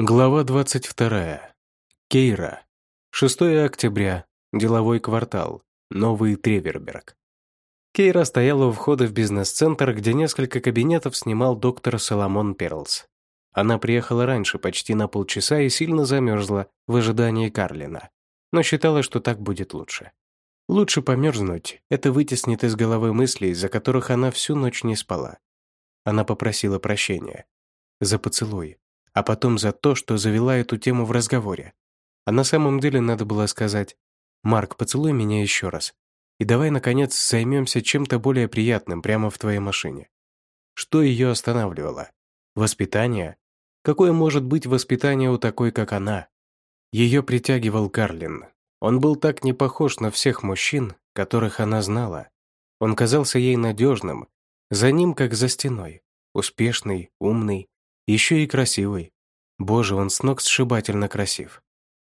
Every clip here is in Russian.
Глава 22. Кейра. 6 октября. Деловой квартал. Новый Треверберг. Кейра стояла у входа в бизнес-центр, где несколько кабинетов снимал доктор Соломон Перлс. Она приехала раньше, почти на полчаса, и сильно замерзла в ожидании Карлина, но считала, что так будет лучше. Лучше померзнуть, это вытеснит из головы мысли, из-за которых она всю ночь не спала. Она попросила прощения. За поцелуй, а потом за то, что завела эту тему в разговоре. А на самом деле надо было сказать «Марк, поцелуй меня еще раз. И давай, наконец, займемся чем-то более приятным прямо в твоей машине». Что ее останавливало? Воспитание? Какое может быть воспитание у такой, как она? Ее притягивал Карлин. Он был так не похож на всех мужчин, которых она знала. Он казался ей надежным, за ним как за стеной, успешный, умный, еще и красивый. Боже, он с ног сшибательно красив.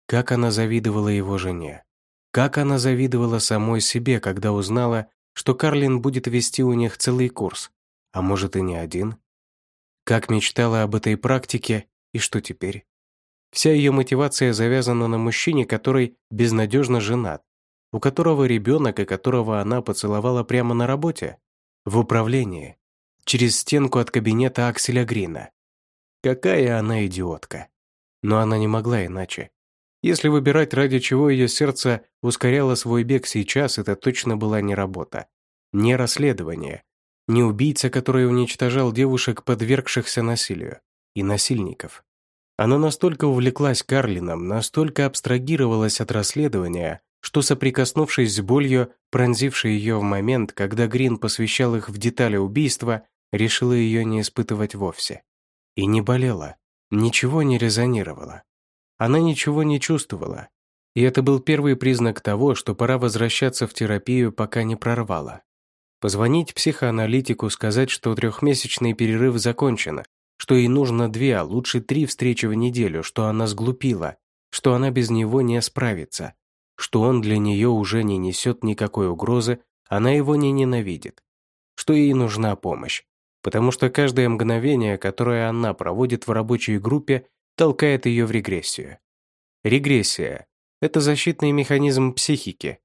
Как она завидовала его жене. Как она завидовала самой себе, когда узнала, что Карлин будет вести у них целый курс, а может и не один. Как мечтала об этой практике, и что теперь? Вся ее мотивация завязана на мужчине, который безнадежно женат, у которого ребенок и которого она поцеловала прямо на работе, в управлении, через стенку от кабинета Акселя Грина. Какая она идиотка. Но она не могла иначе. Если выбирать, ради чего ее сердце ускоряло свой бег сейчас, это точно была не работа. Не расследование. Не убийца, который уничтожал девушек, подвергшихся насилию. И насильников. Она настолько увлеклась Карлином, настолько абстрагировалась от расследования, что, соприкоснувшись с болью, пронзившей ее в момент, когда Грин посвящал их в детали убийства, решила ее не испытывать вовсе. И не болела, ничего не резонировало. Она ничего не чувствовала. И это был первый признак того, что пора возвращаться в терапию, пока не прорвала. Позвонить психоаналитику, сказать, что трехмесячный перерыв закончен, что ей нужно две, а лучше три встречи в неделю, что она сглупила, что она без него не справится, что он для нее уже не несет никакой угрозы, она его не ненавидит, что ей нужна помощь, потому что каждое мгновение, которое она проводит в рабочей группе, толкает ее в регрессию. Регрессия – это защитный механизм психики,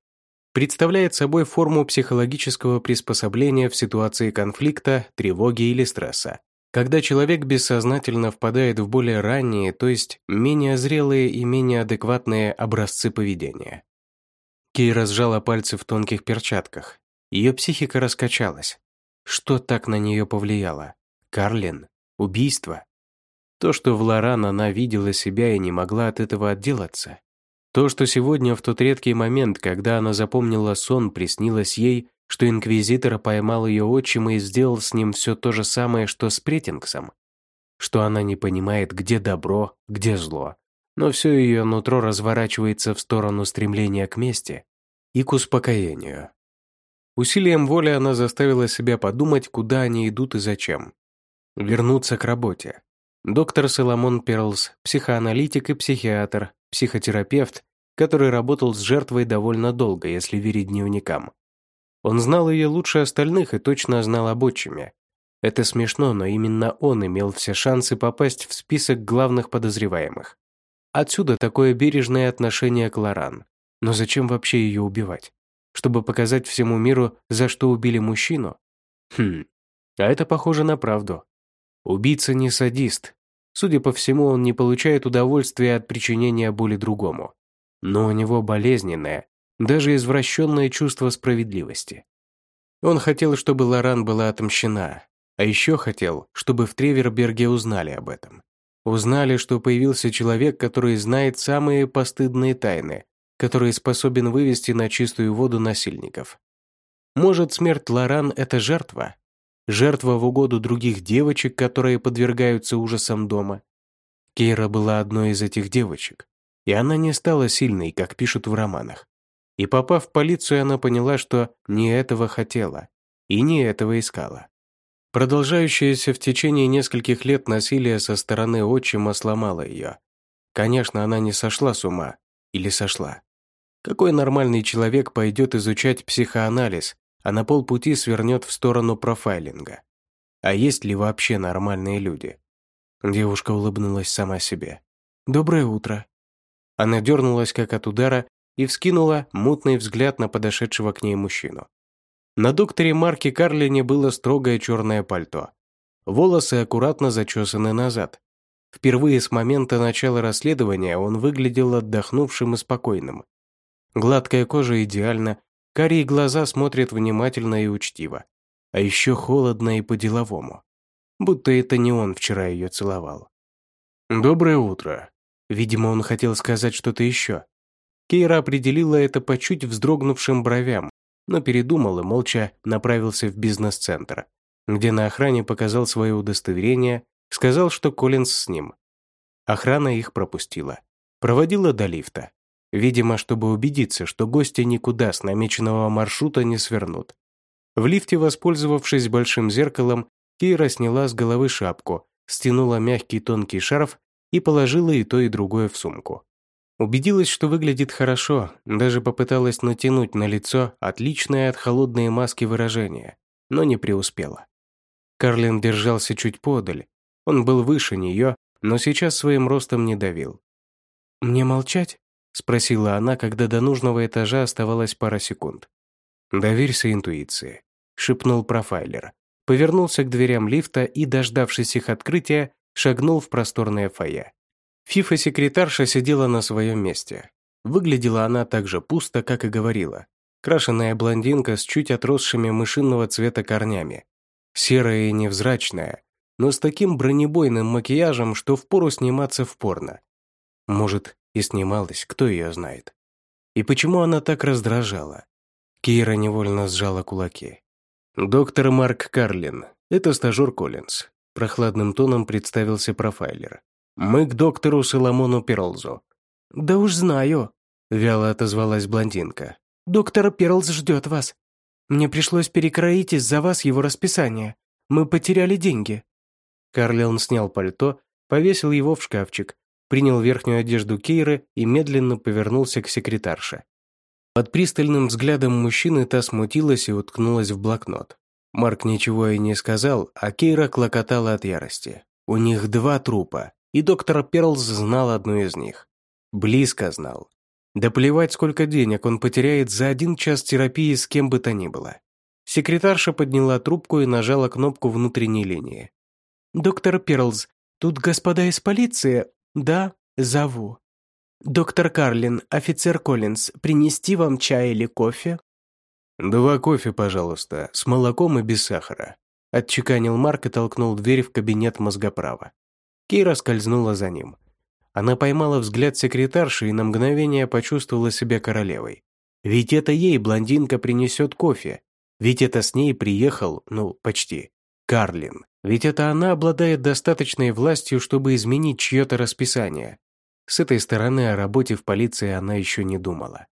представляет собой форму психологического приспособления в ситуации конфликта, тревоги или стресса, когда человек бессознательно впадает в более ранние, то есть менее зрелые и менее адекватные образцы поведения. Кей разжала пальцы в тонких перчатках. Ее психика раскачалась. Что так на нее повлияло? Карлин? Убийство? То, что в Лоран она видела себя и не могла от этого отделаться. То, что сегодня, в тот редкий момент, когда она запомнила сон, приснилось ей, что Инквизитор поймал ее отчим и сделал с ним все то же самое, что с Претингсом. Что она не понимает, где добро, где зло. Но все ее нутро разворачивается в сторону стремления к мести и к успокоению. Усилием воли она заставила себя подумать, куда они идут и зачем. Вернуться к работе. Доктор Соломон Перлс, психоаналитик и психиатр, психотерапевт, который работал с жертвой довольно долго, если верить дневникам. Он знал ее лучше остальных и точно знал об отчиме. Это смешно, но именно он имел все шансы попасть в список главных подозреваемых. Отсюда такое бережное отношение к Лоран. Но зачем вообще ее убивать? Чтобы показать всему миру, за что убили мужчину? Хм, а это похоже на правду. Убийца не садист. Судя по всему, он не получает удовольствия от причинения боли другому. Но у него болезненное, даже извращенное чувство справедливости. Он хотел, чтобы Лоран была отомщена, а еще хотел, чтобы в Треверберге узнали об этом. Узнали, что появился человек, который знает самые постыдные тайны, который способен вывести на чистую воду насильников. Может, смерть Лоран – это жертва? Жертва в угоду других девочек, которые подвергаются ужасам дома? Кейра была одной из этих девочек, и она не стала сильной, как пишут в романах. И попав в полицию, она поняла, что не этого хотела и не этого искала. Продолжающееся в течение нескольких лет насилие со стороны отчима сломало ее. Конечно, она не сошла с ума. Или сошла. Какой нормальный человек пойдет изучать психоанализ, а на полпути свернет в сторону профайлинга? А есть ли вообще нормальные люди? Девушка улыбнулась сама себе. Доброе утро». Она дернулась как от удара и вскинула мутный взгляд на подошедшего к ней мужчину. На докторе Марке Карлине было строгое черное пальто. Волосы аккуратно зачесаны назад. Впервые с момента начала расследования он выглядел отдохнувшим и спокойным. Гладкая кожа идеальна, карие глаза смотрят внимательно и учтиво. А еще холодно и по-деловому. Будто это не он вчера ее целовал. «Доброе утро». Видимо, он хотел сказать что-то еще. Кейра определила это по чуть вздрогнувшим бровям, но передумал и молча направился в бизнес-центр, где на охране показал свое удостоверение, сказал, что Коллинз с ним. Охрана их пропустила. Проводила до лифта. Видимо, чтобы убедиться, что гости никуда с намеченного маршрута не свернут. В лифте, воспользовавшись большим зеркалом, Кира сняла с головы шапку, стянула мягкий тонкий шарф и положила и то, и другое в сумку. Убедилась, что выглядит хорошо, даже попыталась натянуть на лицо отличное от холодной маски выражение, но не преуспела. Карлин держался чуть подаль. Он был выше нее, но сейчас своим ростом не давил. «Мне молчать?» — спросила она, когда до нужного этажа оставалось пара секунд. «Доверься интуиции», — шепнул профайлер. Повернулся к дверям лифта и, дождавшись их открытия, шагнул в просторное фойе. Фифа-секретарша сидела на своем месте. Выглядела она так же пусто, как и говорила. Крашеная блондинка с чуть отросшими мышиного цвета корнями. Серая и невзрачная, но с таким бронебойным макияжем, что впору сниматься в порно. Может, и снималась, кто ее знает. И почему она так раздражала? Кира невольно сжала кулаки. «Доктор Марк Карлин, это стажер Коллинз», прохладным тоном представился профайлер. «Мы к доктору Соломону Перлзу». «Да уж знаю», — вяло отозвалась блондинка. «Доктор Перлз ждет вас. Мне пришлось перекроить из-за вас его расписание. Мы потеряли деньги». Карлион снял пальто, повесил его в шкафчик, принял верхнюю одежду Кейры и медленно повернулся к секретарше. Под пристальным взглядом мужчины та смутилась и уткнулась в блокнот. Марк ничего и не сказал, а Кейра клокотала от ярости. У них два трупа, и доктор Перлс знал одну из них. Близко знал. Да плевать, сколько денег он потеряет за один час терапии с кем бы то ни было. Секретарша подняла трубку и нажала кнопку внутренней линии. «Доктор Перлз, тут господа из полиции?» «Да, зову». «Доктор Карлин, офицер Коллинз, принести вам чай или кофе?» «Два кофе, пожалуйста, с молоком и без сахара», отчеканил Марк и толкнул дверь в кабинет мозгоправа. Кира скользнула за ним. Она поймала взгляд секретарши и на мгновение почувствовала себя королевой. Ведь это ей блондинка принесет кофе. Ведь это с ней приехал, ну, почти, Карлин. Ведь это она обладает достаточной властью, чтобы изменить чье-то расписание. С этой стороны о работе в полиции она еще не думала.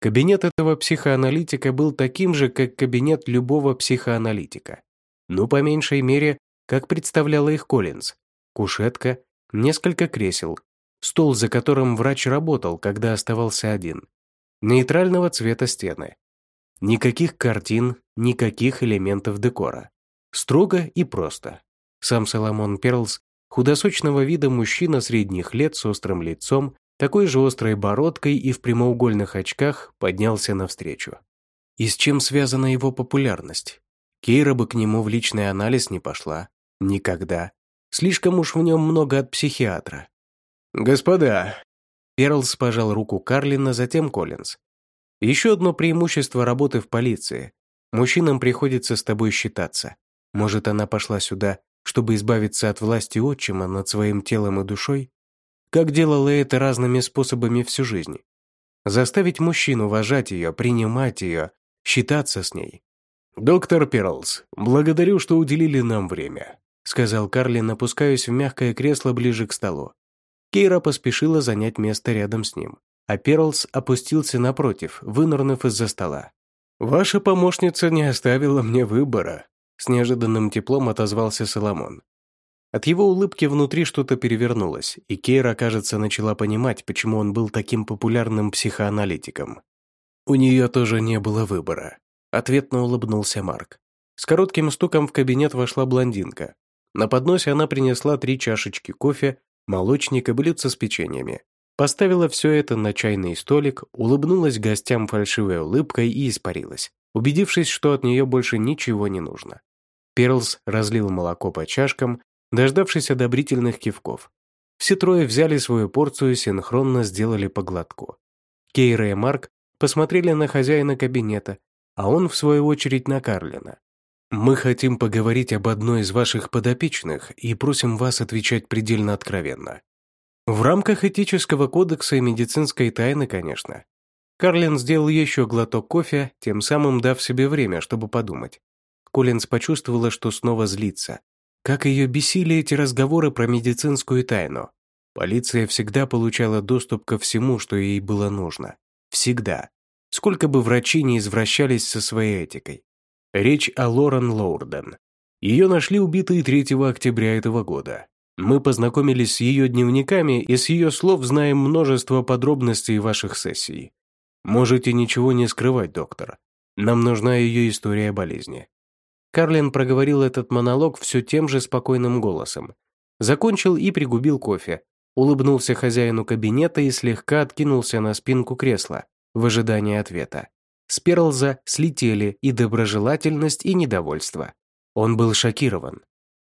Кабинет этого психоаналитика был таким же, как кабинет любого психоаналитика. Ну, по меньшей мере, как представляла их Коллинз. Кушетка, несколько кресел, стол, за которым врач работал, когда оставался один. Нейтрального цвета стены. Никаких картин, никаких элементов декора. Строго и просто. Сам Соломон Перлс, худосочного вида мужчина средних лет с острым лицом, такой же острой бородкой и в прямоугольных очках, поднялся навстречу. И с чем связана его популярность? Кейра бы к нему в личный анализ не пошла. Никогда. Слишком уж в нем много от психиатра. «Господа!» Перлс пожал руку Карлина, затем Коллинз. «Еще одно преимущество работы в полиции. Мужчинам приходится с тобой считаться. Может, она пошла сюда, чтобы избавиться от власти отчима над своим телом и душой? Как делала это разными способами всю жизнь? Заставить мужчин уважать ее, принимать ее, считаться с ней. «Доктор Перлс, благодарю, что уделили нам время», сказал Карлин, опускаясь в мягкое кресло ближе к столу. Кейра поспешила занять место рядом с ним, а Перлс опустился напротив, вынырнув из-за стола. «Ваша помощница не оставила мне выбора», с неожиданным теплом отозвался Соломон. От его улыбки внутри что-то перевернулось, и Кейра, кажется, начала понимать, почему он был таким популярным психоаналитиком. У нее тоже не было выбора. Ответно улыбнулся Марк. С коротким стуком в кабинет вошла блондинка. На подносе она принесла три чашечки кофе, молочник и блюдце с печеньями. Поставила все это на чайный столик, улыбнулась гостям фальшивой улыбкой и испарилась, убедившись, что от нее больше ничего не нужно. Перлс разлил молоко по чашкам, дождавшись одобрительных кивков. Все трое взяли свою порцию и синхронно сделали по глотку. Кейра и Марк посмотрели на хозяина кабинета, а он, в свою очередь, на Карлина. «Мы хотим поговорить об одной из ваших подопечных и просим вас отвечать предельно откровенно. В рамках этического кодекса и медицинской тайны, конечно». Карлин сделал еще глоток кофе, тем самым дав себе время, чтобы подумать. Коллинз почувствовала, что снова злится. Как ее бесили эти разговоры про медицинскую тайну. Полиция всегда получала доступ ко всему, что ей было нужно. Всегда. Сколько бы врачи не извращались со своей этикой. Речь о Лорен Лоурден. Ее нашли убитой 3 октября этого года. Мы познакомились с ее дневниками и с ее слов знаем множество подробностей ваших сессий. Можете ничего не скрывать, доктор. Нам нужна ее история болезни. Карлин проговорил этот монолог все тем же спокойным голосом. Закончил и пригубил кофе. Улыбнулся хозяину кабинета и слегка откинулся на спинку кресла в ожидании ответа. С Перлза слетели и доброжелательность, и недовольство. Он был шокирован.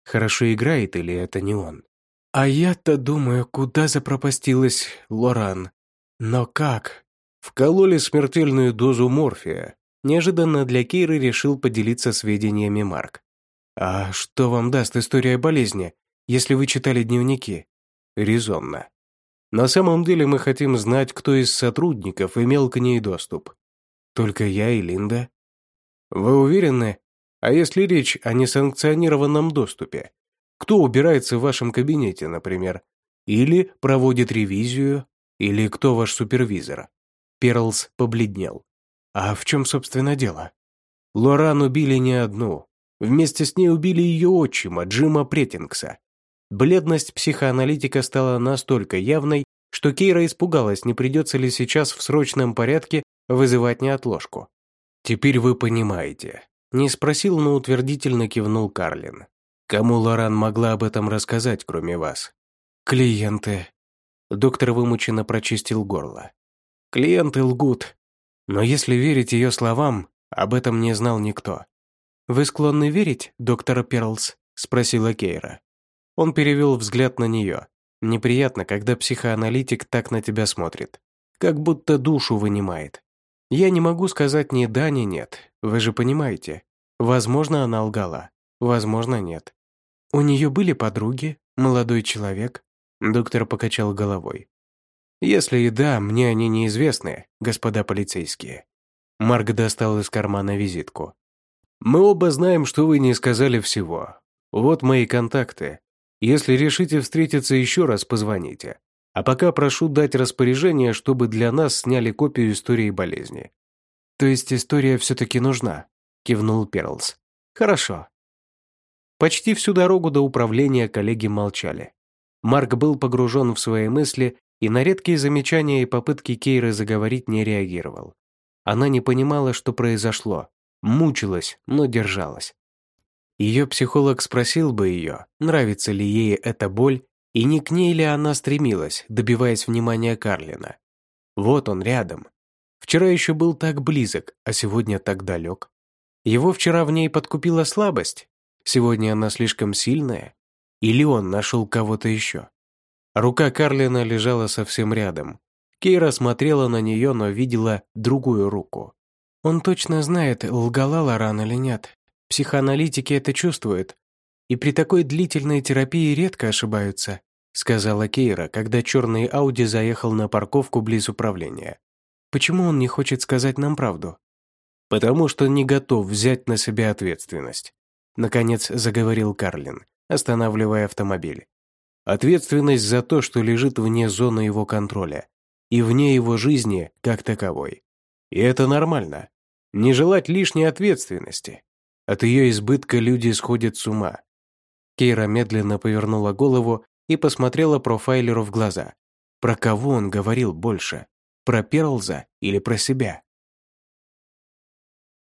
Хорошо играет или это не он? А я-то думаю, куда запропастилась Лоран. Но как? Вкололи смертельную дозу морфия, Неожиданно для Кейры решил поделиться сведениями Марк. «А что вам даст история болезни, если вы читали дневники?» «Резонно. На самом деле мы хотим знать, кто из сотрудников имел к ней доступ. Только я и Линда». «Вы уверены? А если речь о несанкционированном доступе? Кто убирается в вашем кабинете, например? Или проводит ревизию? Или кто ваш супервизор?» Перлс побледнел. А в чем, собственно, дело? Лоран убили не одну. Вместе с ней убили ее отчима, Джима Претингса. Бледность психоаналитика стала настолько явной, что Кейра испугалась, не придется ли сейчас в срочном порядке вызывать неотложку. «Теперь вы понимаете». Не спросил, но утвердительно кивнул Карлин. «Кому Лоран могла об этом рассказать, кроме вас?» «Клиенты». Доктор вымученно прочистил горло. «Клиенты лгут. Но если верить ее словам, об этом не знал никто. «Вы склонны верить, доктор Перлс?» – спросила Кейра. Он перевел взгляд на нее. Неприятно, когда психоаналитик так на тебя смотрит. Как будто душу вынимает. Я не могу сказать ни да, ни нет. Вы же понимаете. Возможно, она лгала. Возможно, нет. У нее были подруги, молодой человек. Доктор покачал головой. Если и да, мне они неизвестны, господа полицейские. Марк достал из кармана визитку. Мы оба знаем, что вы не сказали всего. Вот мои контакты. Если решите встретиться еще раз, позвоните. А пока прошу дать распоряжение, чтобы для нас сняли копию истории болезни. То есть история все-таки нужна, кивнул Перлс. Хорошо. Почти всю дорогу до управления коллеги молчали. Марк был погружен в свои мысли и на редкие замечания и попытки Кейры заговорить не реагировал. Она не понимала, что произошло, мучилась, но держалась. Ее психолог спросил бы ее, нравится ли ей эта боль, и не к ней ли она стремилась, добиваясь внимания Карлина. Вот он рядом. Вчера еще был так близок, а сегодня так далек. Его вчера в ней подкупила слабость, сегодня она слишком сильная, или он нашел кого-то еще. Рука Карлина лежала совсем рядом. Кейра смотрела на нее, но видела другую руку. Он точно знает, лгала Лоран или нет. Психоаналитики это чувствуют. И при такой длительной терапии редко ошибаются, сказала Кейра, когда черный Ауди заехал на парковку близ управления. Почему он не хочет сказать нам правду? Потому что не готов взять на себя ответственность. Наконец заговорил Карлин, останавливая автомобиль. Ответственность за то, что лежит вне зоны его контроля и вне его жизни как таковой. И это нормально. Не желать лишней ответственности. От ее избытка люди сходят с ума. Кейра медленно повернула голову и посмотрела профайлеру в глаза. Про кого он говорил больше? Про Перлза или про себя?